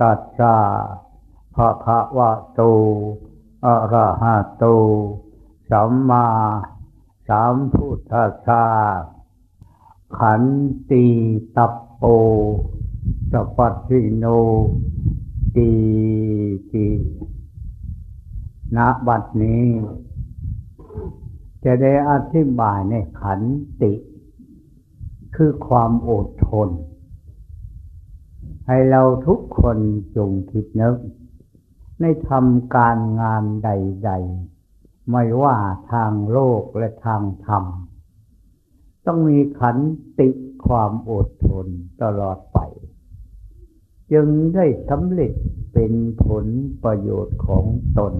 ตัสสะภะคะวะโตอะระหะโต สัมมาสัมพุทธัสสะขันติตัปโปสัพพิโนตีติณบัดนี้ จะได้อธิบายในขันติ คือความอดทน ให้เราทุกคนจงคิดนึก ในทำการงานใด ๆ ไม่ว่าทางโลกและทางธรรม ต้องมีขันติความอดทนตลอดไป จึงได้สำเร็จเป็นผลประโยชน์ของตน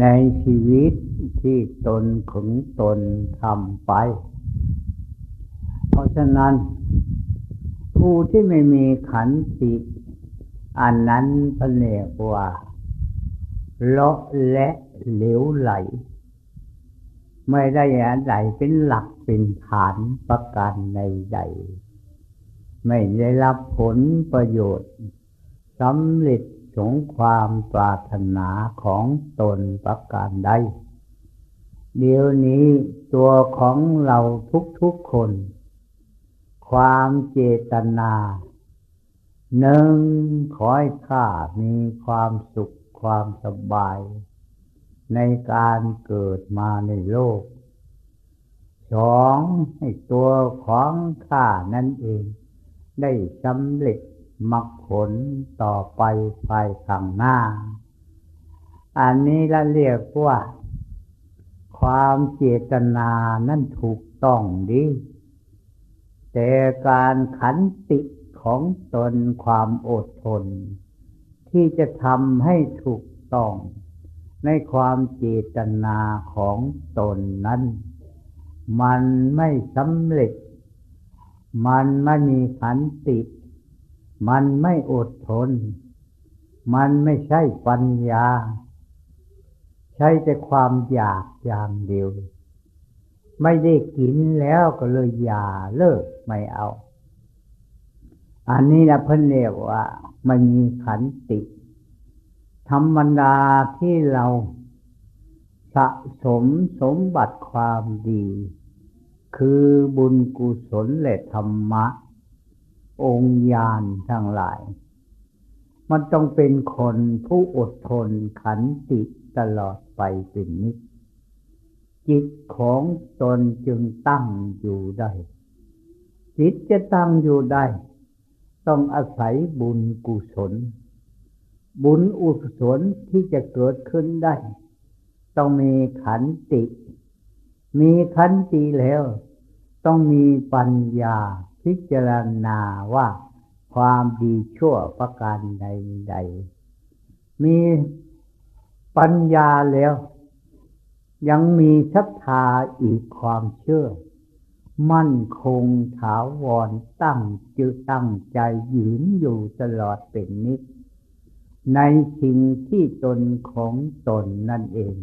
ในชีวิตที่ตนของตนทำไป เพราะฉะนั้น ผู้ที่ไม่มีขันติอันนั้นเเรียกว่าเลาะและเหลวไหล ไม่ได้อะไรเป็นหลักเป็นฐานประการใด ไม่ได้รับผลประโยชน์สำเร็จสงความปรารถนาของตนประการใดเดี๋ยวนี้ตัวของเราทุกๆคน ความเจตนาหนึ่งขอให้ข้ามีความสุขความสบาย ในการเกิดมาในโลกสองให้ตัวของข้านั่นเอง ได้สำเร็จมรรคผลต่อไปภายข้างหน้า อันนี้เราเรียกว่า ความเจตนานั่นถูกต้องดี แต่การขันติของตนความอดทน ที่จะทำให้ถูกต้อง ในความเจตนาของตนนั้น มันไม่สำเร็จ มันไม่มีขันติ มันไม่อดทน มันไม่ใช่ปัญญา ใช่แต่ความอยากอย่างเดียว ไม่ได้กินแล้วก็เลยอย่าเลิกไม่เอา อันนี้นะเพิ่นเรียกว่า มันมีขันติ ธรรมดาที่เราสะสมสมบัติความดี คือบุญกุศลและธรรมะ องค์ญาณทั้งหลาย มันต้องเป็นคนผู้อดทนขันติตลอดไปเป็นนิจ จิตของตนจึงตั้งอยู่ได้ จิตจะตั้งอยู่ได้ ต้องอาศัยบุญกุศล บุญอุศลที่จะเกิดขึ้นได้ ต้องมีขันติ มีขันติแล้ว ต้องมีปัญญาพิจารณาว่าความดีชั่วประการใดๆมีปัญญาแล้ว ยังมีศรัทธาอีกความเชื่อ มั่นคงถาวรตั้งจือตั้งใจยืนอยู่ตลอดเป็นนิดในสิ่งที่ตนของตนนั่นเอง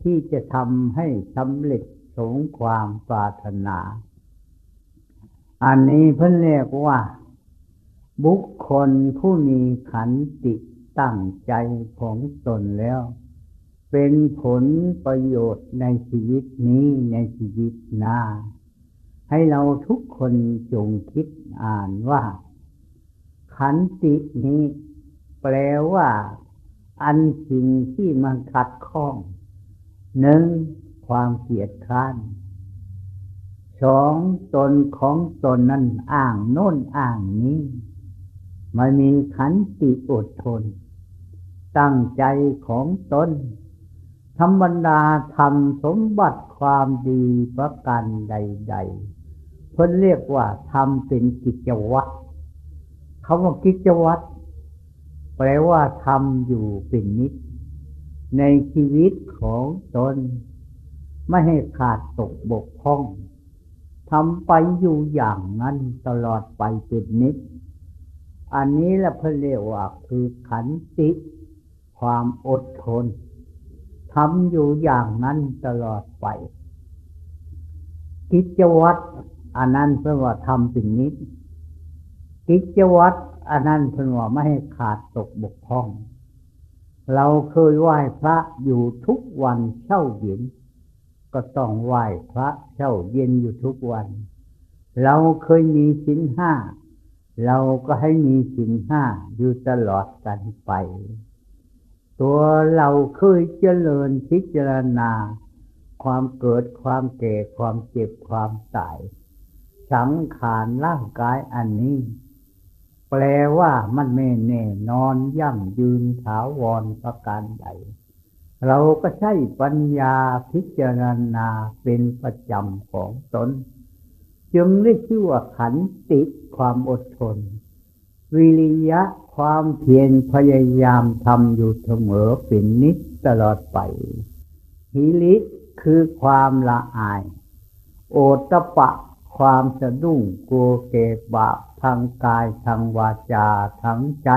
ที่จะทำให้สำเร็จสงความปรารถนา อันนี้เพิ่นเรียกว่า บุคคลผู้มีขันติตั้งใจของตนแล้ว เป็นผลประโยชน์ในชีวิตนี้ในชีวิตหน้า ให้เราทุกคนจงคิดอ่านว่า ขันตินี้ แปลว่า อันสิ่งที่มันขัดข้องหนึ่งความเกียดคร้านสองตนของตนนั้นอ้างโน้นอ้างนี้มันมีขันติอดทน ตั้งใจของตน รรมดาทำสมบัติความดีประกันใด ๆ เพิ่นเรียกว่าทำเป็นกิจวัตรคำว่ากิจวัตรแปลว่าทำอยู่เป็นนิด ในชีวิตของตน ไม่ให้ขาดตกบกพร่องทำไปอยู่อย่างนั้นตลอดไปเป็นนิด อันนี้ละพเรียกว่าคือขันติ ความอดทน ทำอยู่อย่างนั้นตลอดไป กิจวัตรอันนั้นเพื่อว่าทำสิ่งนี้ กิจวัตรอันนั้นเพื่อว่าไม่ให้ขาดตกบกพร่อง เราเคยไหว้พระอยู่ทุกวันเช่าเย็นก็ต้องไหว้พระเช่าเย็นอยู่ทุกวัน เราเคยมีสินห้า เราก็ให้มีสินห้าอยู่ตลอดกันไป ตัวเราเคยเจริญพิจารณา ความเกิดความแก่ความเจ็บความตาย สังขารร่างกายอันนี้ แปลว่ามันไม่แน่นอนยั่งยืนถาวรประการใด เราก็ใช้ปัญญาพิจารณาเป็นประจำของตน จึงได้ชื่อว่าขันติความอดทน วิริยะ ความเพียรพยายามทำอยู่เสมอเป็นนิจตลอดไปหิริคือความละอาย โอตปะ ความสะดุ้งกลัวเกบะทางกายทางวาจาทางใจ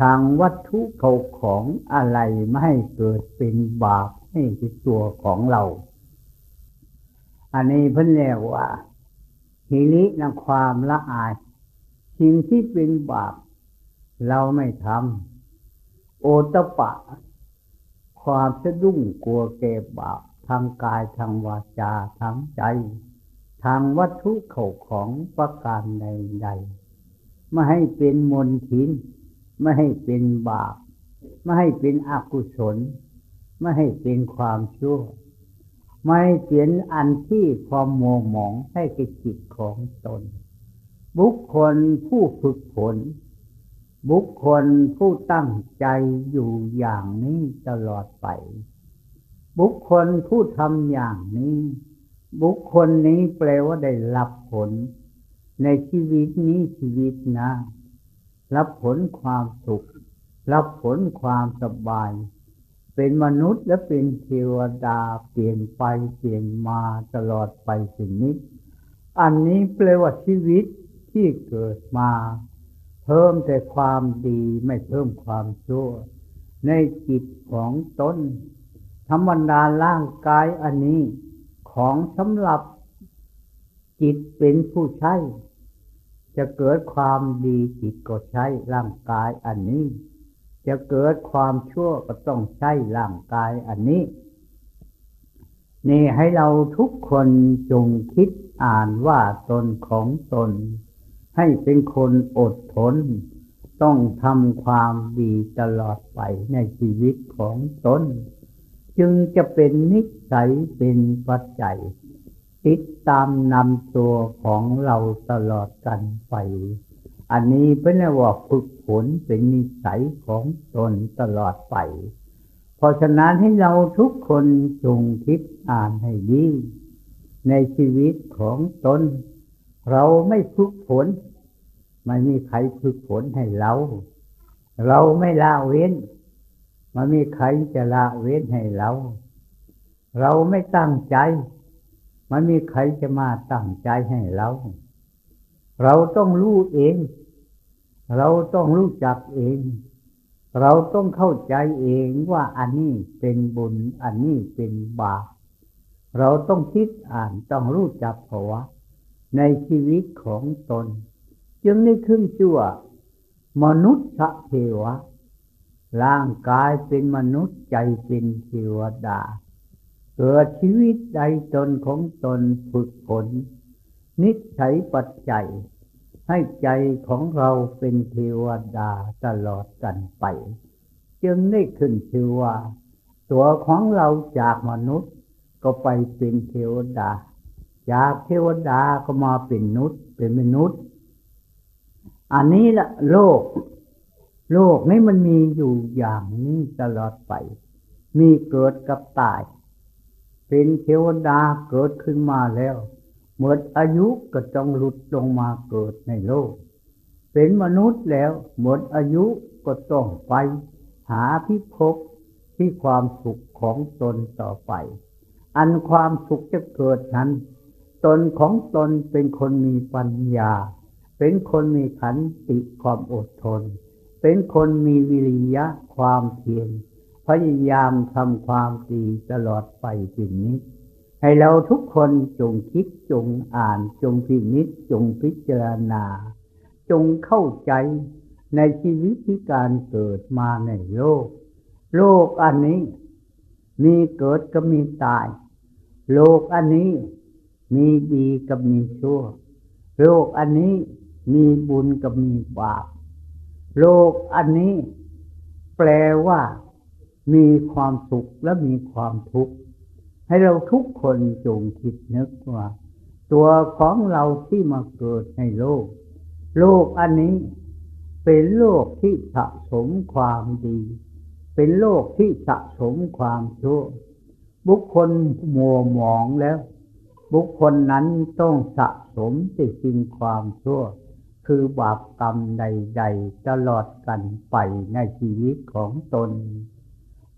ทางวัตถุเขาของอะไรไม่ให้เกิดเป็นบาปให้ที่ตัวของเรา อันนี้เพิ่นเรียกว่าหิรินะความละอาย สิ่งที่เป็นบาป เราไม่ทำโอตปะ ความสะดุ้งกลัวเก็บบาปทางกายทางวาจาทางใจ ทางวัตถุเขาของประการใดๆไม่ให้เป็นมนทิน ไม่ให้เป็นบาป ไม่ให้เป็นอกุศล ไม่ให้เป็นความชั่ว ไม่เปลี่ยนอันที่ความโมหมองให้กจิตของตน บุคคลผู้ฝึกฝน บุคคลผู้ตั้งใจอยู่อย่างนี้ตลอดไป บุคคลผู้ทำอย่างนี้ บุคคลนี้แปลว่าได้รับผล ในชีวิตนี้ชีวิตน้ารับผลความสุข รับผลความสบาย เป็นมนุษย์และเป็นเทวดาเปลี่ยนไปเปลี่ยนมาตลอดไปสิ่งนี้ อันนี้แปลว่าชีวิตที่เกิดมา เพิ่มแต่ความดีไม่เพิ่มความชั่ว ในจิตของตนธรรมดาร่างกายอันนี้ของสำหรับจิตเป็นผู้ใช้ จะเกิดความดีจิตก็ใช้ร่างกายอันนี้ จะเกิดความชั่วก็ต้องใช้ร่างกายอันนี้ นี่ให้เราทุกคนจงคิดอ่านว่าตนของตน ให้เป็นคนอดทน ต้องทำความดีตลอดไปในชีวิตของตนจึงจะเป็นนิสัยเป็นปัจจัย ติดตามนำตัวของเราตลอดกันไป อันนี้เป็นว่าฝึกฝนเป็นนิสัยของตนตลอดไป เพราะฉะนั้นให้เราทุกคนจงคิดอ่านให้ดี ในชีวิตของตน เราไม่ฝึกฝนไม่มีใครฝึกฝนให้เรา เราไม่ละเว้นมันมีใครจะละเว้นให้เรา เราไม่ตั้งใจ มันมีใครจะมาตั้งใจให้เรา เราต้องรู้เอง เราต้องรู้จักเอง เราต้องเข้าใจเองว่าอันนี้เป็นบุญ อันนี้เป็นบาป เราต้องคิดอ่านต้องรู้จักภาวะ ในชีวิตของตน จึงได้ขึ้นชื่อว่ามนุษย์เทวะ ร่างกายเป็นมนุษย์ใจเป็นเทวดา เกิดชีวิตใดตนของตนฝึกฝนนิสัยปัจจัย ให้ใจของเราเป็นเทวดาตลอดกันไป จึงได้ขึ้นชื่อว่า ตัวของเราจากมนุษย์ก็ไปเป็นเทวดา จากเทวดาก็มาเป็นนุษย์เป็นมนุษย์ อันนี้ละโลก โลกนี้มันมีอยู่อย่างนี้ตลอดไป มีเกิดกับตาย เป็นเทวดาเกิดขึ้นมาแล้วหมดอายุก็ต้องหลุดลงมาเกิดในโลก เป็นมนุษย์แล้วหมดอายุก็ต้องไป หาพิภพที่ความสุขของตนต่อไป อันความสุขจะเกิดนั้น ตนของตนเป็นคนมีปัญญา เป็นคนมีขันติความอดทน เป็นคนมีวิริยะความเพียรพยายามทำความดีตลอดไปสิ่งนี้ ให้เราทุกคนจงคิดจงอ่านจงพินิจจงพิจารณา จงเข้าใจในชีวิตที่การเกิดมาในโลก โลกอันนี้ มีเกิดก็มีตาย โลกอันนี้ มีดีกับมีชั่ว โลกอันนี้มีบุญกับมีบาป โลกอันนี้แปลว่ามีความสุขและมีความทุกข์ ให้เราทุกคนจงคิดนึกว่า ตัวของเราที่มาเกิดในโลก โลกอันนี้เป็นโลกที่สะสมความดี เป็นโลกที่สะสมความชั่ว บุคคลมัวหมองแล้ว บุคคลนั้นต้องสะสมแต่สิ่งความชั่ว คือบาปกรรมใด ๆ ตลอดกันไปในชีวิตของตน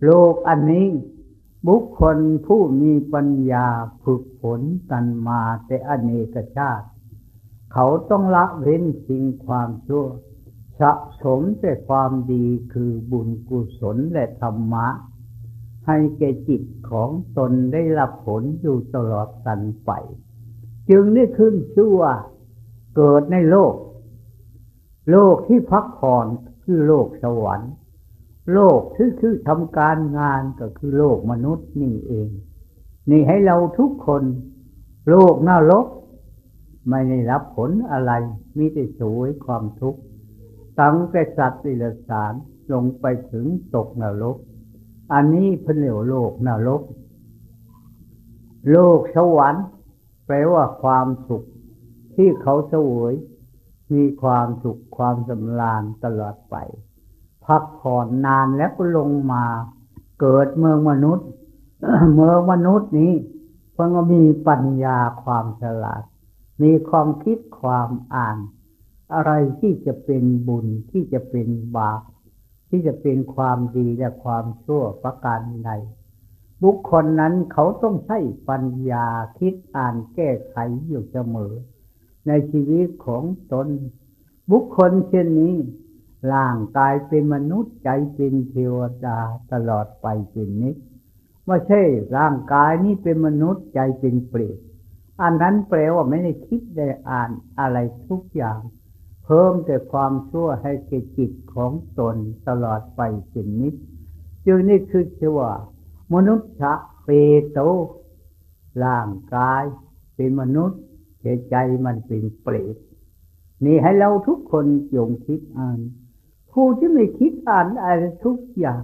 โลกอันนี้ บุคคลผู้มีปัญญาฝึกฝนกันมาแต่อเนกชาติ เขาต้องละเว้นสิ่งความชั่ว สะสมแต่ความดีคือบุญกุศลและธรรมะ ให้แก่จิตของตนได้รับผลอยู่ตลอดกันไป จึงได้ขึ้นชื่อว่าเกิดในโลก โลกที่พักผ่อนคือโลกสวรรค์ โลกที่คือทำการงานก็คือโลกมนุษย์นี่เอง นี่ให้เราทุกคน โลกนรกไม่ได้รับผลอะไรมีแต่สวยความทุกข์ตั้งแต่สัตว์ดิลสารลงไปถึงตกนรก อันนี้เพิ่นเรียกโลกนรก โลกสวรรค์แปลว่าความสุขที่เขาเสวยมีความสุขความสำราญตลอดไป พักผ่อนนานแล้วก็ลงมาเกิดเมืองมนุษย์ เมืองมนุษย์นี้เพิ่งมีปัญญาความฉลาด มีความคิดความอ่าน อะไรที่จะเป็นบุญที่จะเป็นบาป ที่จะเป็นความดีและความชั่วประการใดบุคคลนั้นเขาต้องใช้ปัญญาคิดอ่านแก้ไขอยู่เสมอ ในชีวิตของตน บุคคลเช่นนี้ร่างกายเป็นมนุษย์ใจเป็นเทวดาตลอดไปเป็นนิดไม่ใช่ร่างกายนี้เป็นมนุษย์ใจเป็นเปรตอันนั้นแปลว่าไม่ได้คิดได้อ่านอะไรทุกอย่าง เพิ่มแต่ความชั่วให้แก่จิตของตนตลอดไปสิ่นิดจึงนี่คือชื่อว่ามนุษย์ชะเปโตร่างกายเป็นมนุษย์ใจมันเป็นเปรตนี่ให้เราทุกคนจงคิดอ่านผู้ที่ไม่คิดอ่านอะไรทุกอย่าง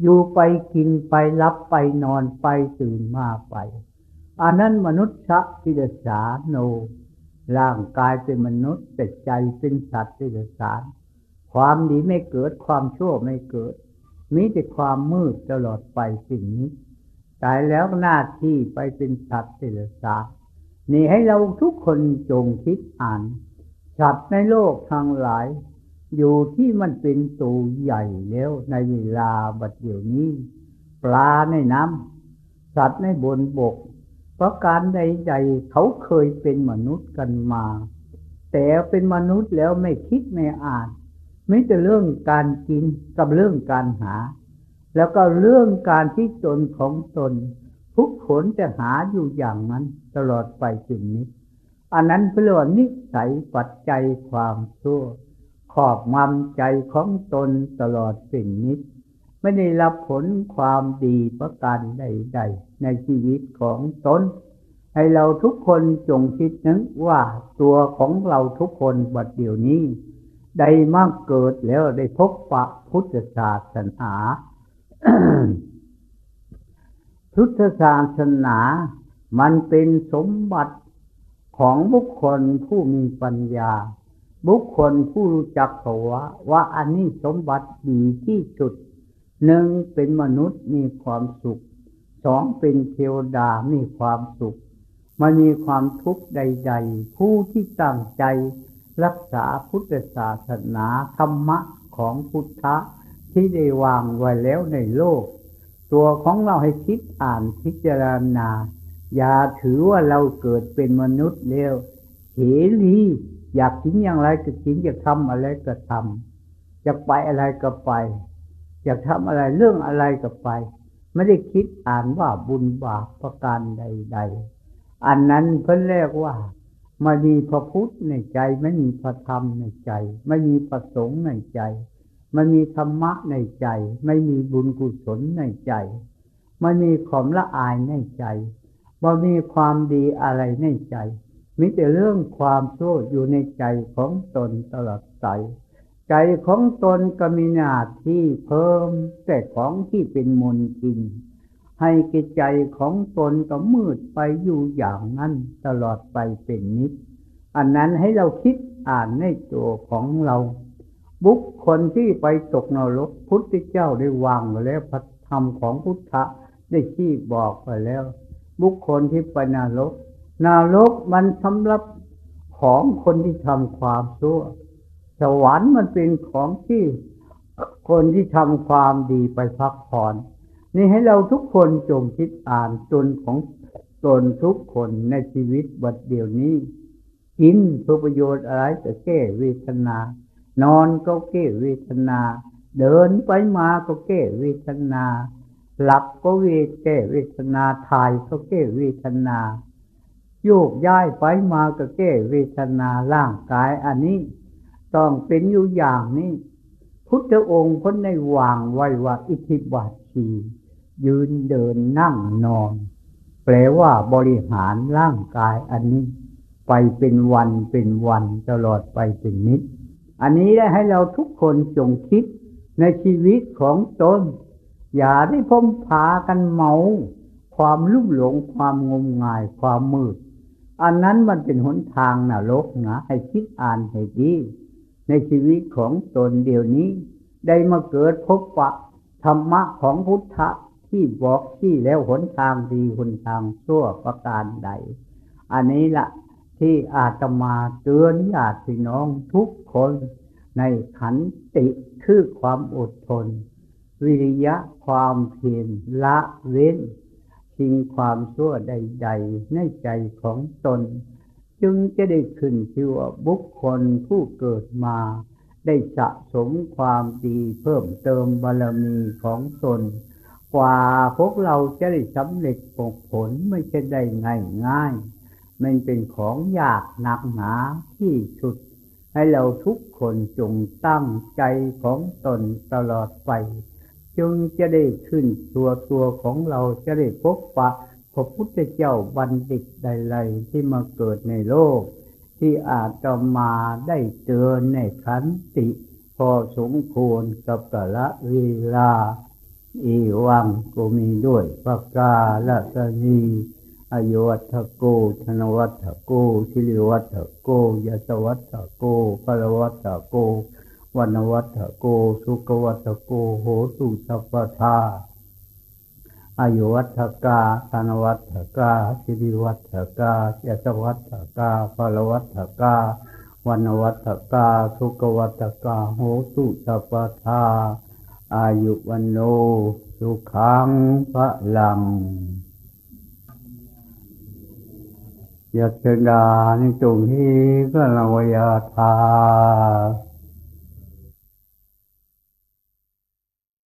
อยู่ไปกินไปรับไปนอนไปตื่นมาไปอันนั้นมนุษย์ชะพิดสาโน ร่างกายเป็นมนุษย์แต่ใจเป็นสัตว์ที่สาร ความดีไม่เกิดความชั่วไม่เกิด มีแต่ความมืดตลอดไปสิ่งนี้ตายแล้วหน้าที่ไปเป็นสัตว์ที่สารนี่ให้เราทุกคนจงคิดอ่านสัตว์ในโลกทางหลาย อยู่ที่มันเป็นตัวใหญ่แล้วในเวลาบัดเดี๋ยวนี้ ปลาในน้ำสัตว์ในบนบก เพราะการใดๆเขาเคยเป็นมนุษย์กันมา แต่เป็นมนุษย์แล้วไม่คิดไม่อ่านไม่แต่เรื่องการกินกับเรื่องการหา แล้วก็เรื่องการที่ตนของตน ทุกผลจะหาอยู่อย่างนั้นตลอดไปถึงนี้ อันนั้นเพื่อนิสัยปัจจัยความชั่วขอบงำใจของตนตลอดสิ่งนี้ ไม่ได้รับผลความดีประการใด ๆ ในชีวิตของตน ให้เราทุกคนจงคิดนึกว่าตัวของเราทุกคนบัดเดี๋ยวนี้ ได้มากเกิดแล้วได้พบปะพุทธศาสนาพุทธศาสนา มันเป็นสมบัติของบุคคลผู้มีปัญญา บุคคลผู้รู้จักเขาว่าว่าอันนี้สมบัติดีที่สุด หนึ่งเป็นมนุษย์มีความสุขสองเป็นเทวดามีความสุข มันมีความทุกข์ใด ๆ ผู้ที่ตั้งใจรักษาพุทธศาสนาธรรมะของพุทธะที่ได้วางไว้แล้วในโลก ตัวของเราให้คิดอ่านพิจารณา อย่าถือว่าเราเกิดเป็นมนุษย์แล้วเฉลีอยากกินอย่างไรก็กินอยากทำอะไรก็ทำอยากไปอะไรก็ไป อยากทำอะไรเรื่องอะไรก็ไป ไม่ได้คิดอ่านว่าบุญบาปประการใด ๆ อันนั้นเพิ่นเรียกว่าไม่มีพระพุทธในใจ ไม่มีพระธรรมในใจ ไม่มีประสงค์ในใจ ไม่มีธรรมะในใจ ไม่มีบุญกุศลในใจ ไม่มีความละอายในใจไม่มีความดีอะไรในใจ มีแต่เรื่องความโทษอยู่ในใจของตนตลอดใจ ใจของตนก็มีหน้าที่เพิ่มแต่ของที่เป็นมนทิน ให้กิจใจของตนก็มืดไปอยู่อย่างนั้นตลอดไปเป็นนิด อันนั้นให้เราคิดอ่านในตัวของเรา บุคคลที่ไปตกนรกพุทธเจ้าได้วางไว้แล้วพระธรรมของพุทธะได้ชี้บอกไปแล้ว บุคคลที่ไปนรกนรกมันสำหรับของคนที่ทำความชั่ว สวรรค์มันเป็นของที่คนที่ทำความดีไปพักผ่อน นี่ให้เราทุกคนจงคิดอ่านตนของตนทุกคนในชีวิตบัดเดียวนี้ กินเพื่อประโยชน์อะไรจะแก้เวทนา นอนก็แก้เวทนา เดินไปมาก็แก้เวทนา หลับก็เวทแก้เวทนาถ่ายก็แก้เวทนาโยกย้ายไปมาก็แก้เวทนาร่างกายอันนี้ ต้องเป็นอยู่อย่างนี้พุทธองค์พ้นในวางไว้ว่าอิทธิบาทชียืนเดินนั่งนอน แปลว่าบริหารร่างกายอันนี้ ไปเป็นวันเป็นวันตลอดไปเป็นนิด อันนี้ได้ให้เราทุกคนจงคิดในชีวิตของตน อย่าได้พมพากันเมา ความลุ่มหลงความงมงายความมืด อันนั้นมันเป็นหนทางนรกนะให้คิดอ่านให้ดี ในชีวิตของตนเดียวนี้ ได้มาเกิดพบปะธรรมะของพุทธะที่บอกที่แล้วหนทางดีหนทางชั่วประการใด อันนี้ละที่อาตมาเตือนญาติน้องทุกคนในขันติคือความอดทน วิริยะความเพียรละเว้นทิ้งความชั่วใด ๆ ในใจของตน จึงจะได้ขึ้นชื่อว่าบุคคลผู้เกิดมา ได้สะสมความดีเพิ่มเติมบารมีของตน กว่าพวกเราจะได้สำเร็จผลไม่ใช่ได้ง่ายง่ายมันเป็นของยากหนักหนาที่สุด ให้เราทุกคนจงตั้งใจของตนตลอดไป จึงจะได้ขึ้นตัวตัวของเราจะได้พบปะ พระพุทธเจ้าบัณฑิตใดๆที่มาเกิดในโลก ที่อาจจะมาได้เจอในขันติ พอสมควรกับกะละเวลา อีวังก็มีด้วยปากกาละสนีอายวัตโก ธนวัตโกชิริวัตโกยสวัตโกปรวัตโก วันวัฏโก สุกวัฏโก โหตุสัพพทา อายุวัฏกาธนวัฏกาสิริวัฏกาเจตวัฏกาพลวัฏกาวันวัฏกาสุกวัฏกาโหตุสัพพทาอายุวันโนสุขังพระลังยัตดานิจงฮีกลวยาธา